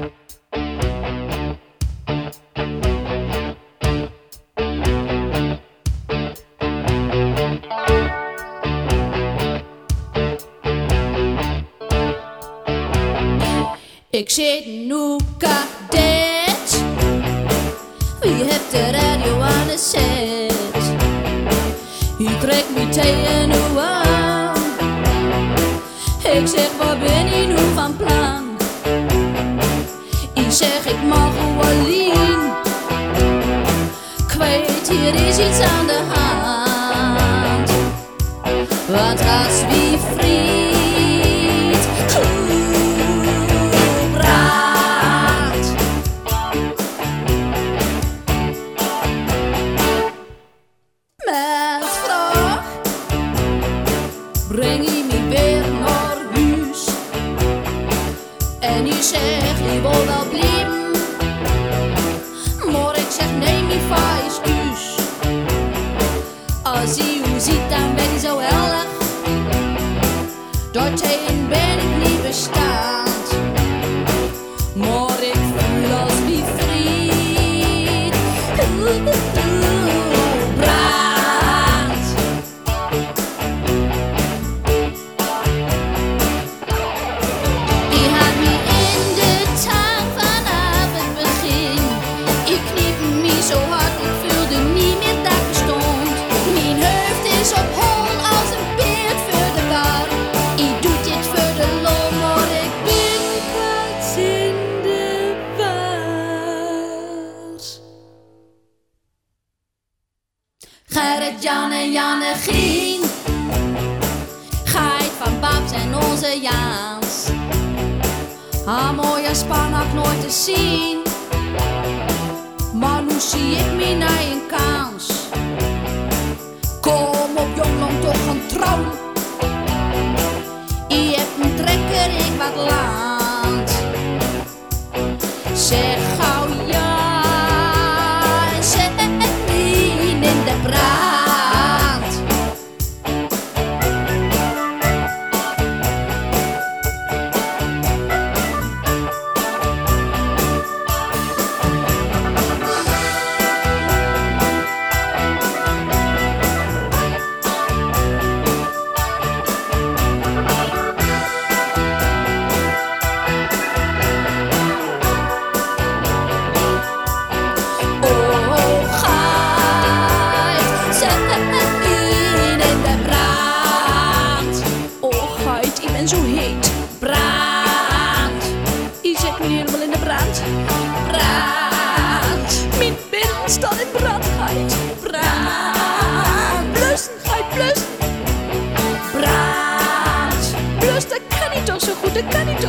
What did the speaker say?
Ik zit nu kadet. Wie heeft de radio aan de set? Hier trekt me tegen u aan. Ik zeg, waar ben je? weet, hier is iets aan de hand. Want als wie vriend praat. Met vraag breng je me weer naar huis. En je zegt, je wil wel blijven. Gerrit, Jan en Janne Gien. Geit van Babs en onze Jaans. Ah, mooie spanhak nooit te zien. Maar nu zie ik mij naar een kans. But then